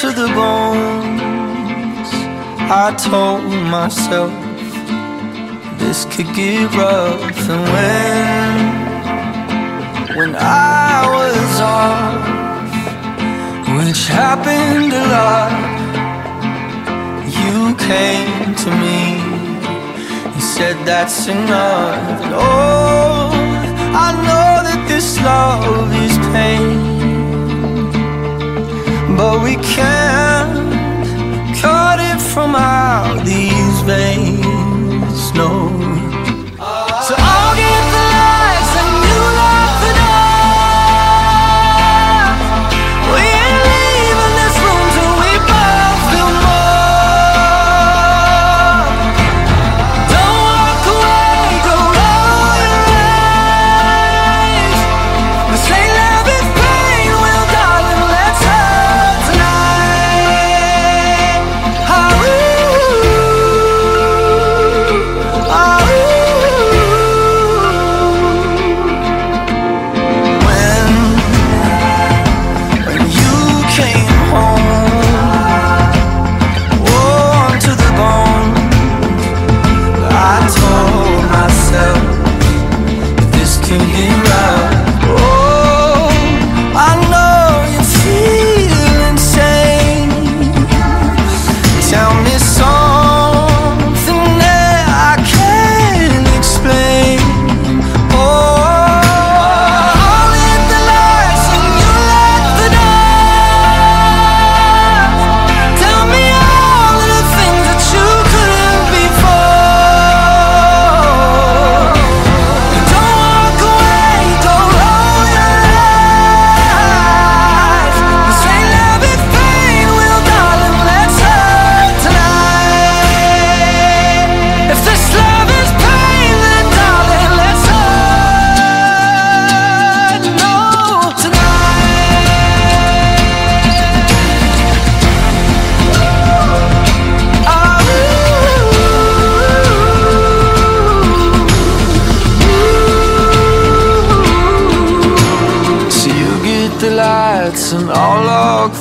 to the bones. I told myself this could get rough, and when when I was off, which happened a lot, you came to me and said that's enough. And oh, I know that this love is pain, but we can't cut it from out these veins. No.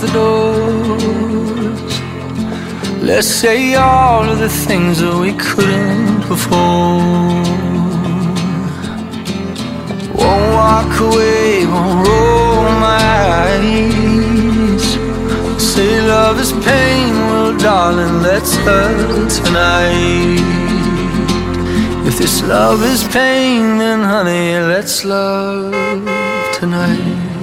The doors. Let's say all of the things that we couldn't before. Won't walk away, won't roll my eyes. Say love is pain, well, darling, let's hurt tonight. If this love is pain, then honey, let's love tonight.